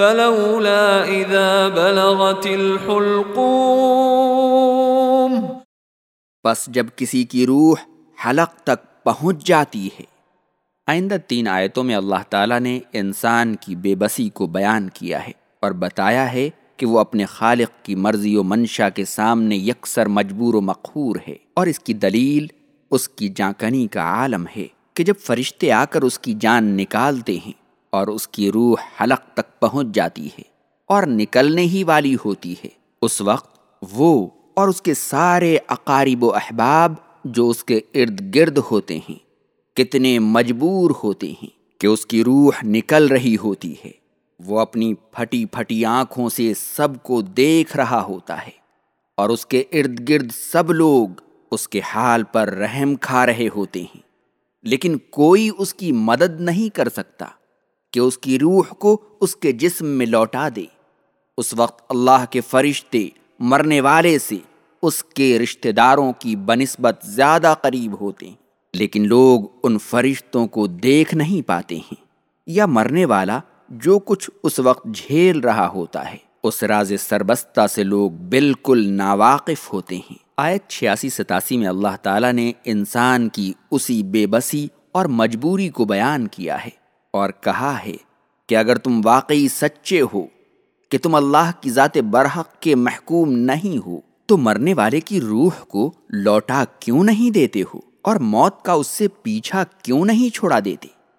فلولا اذا بلغت الحلقوم۔ پس جب کسی کی روح حلق تک پہنچ جاتی ہے۔ آئندہ تین آیتوں میں اللہ تعالیٰ نے انسان کی بے بسی کو بیان کیا ہے اور بتایا ہے کہ وہ اپنے خالق کی مرضی و منشا کے سامنے یکسر مجبور و مقہور ہے اور اس کی دلیل اس کی جانکنی کا عالم ہے کہ جب فرشتے آ کر اس کی جان نکالتے ہیں اور اس کی روح حلق تک پہنچ جاتی ہے اور نکلنے ہی والی ہوتی ہے۔ اس وقت وہ اور اس کے سارے اقارب و احباب جو اس کے ارد گرد ہوتے ہیں، کتنے مجبور ہوتے ہیں کہ اس کی روح نکل رہی ہوتی ہے۔ وہ اپنی پھٹی پھٹی آنکھوں سے سب کو دیکھ رہا ہوتا ہے اور اس کے ارد گرد سب لوگ اس کے حال پر رحم کھا رہے ہوتے ہیں۔ لیکن کوئی اس کی مدد نہیں کر سکتا۔ کہ اس کی روح کو اس کے جسم میں لوٹا دے۔ اس وقت اللہ کے فرشتے مرنے والے سے اس کے رشتہ داروں کی بنسبت زیادہ قریب ہوتے ہیں، لیکن لوگ ان فرشتوں کو دیکھ نہیں پاتے ہیں۔ یا مرنے والا جو کچھ اس وقت جھیل رہا ہوتا ہے، اس راز سربستہ سے لوگ بالکل ناواقف ہوتے ہیں۔ آیت چھیاسی ستاسی میں اللہ تعالیٰ نے انسان کی اسی بے بسی اور مجبوری کو بیان کیا ہے۔ اور کہا ہے کہ اگر تم واقعی سچے ہو کہ تم اللہ کی ذات برحق کے محکوم نہیں ہو، تو مرنے والے کی روح کو لوٹا کیوں نہیں دیتے ہو؟ اور موت کا اس سے پیچھا کیوں نہیں چھوڑا دیتے؟